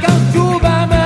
quand tout va.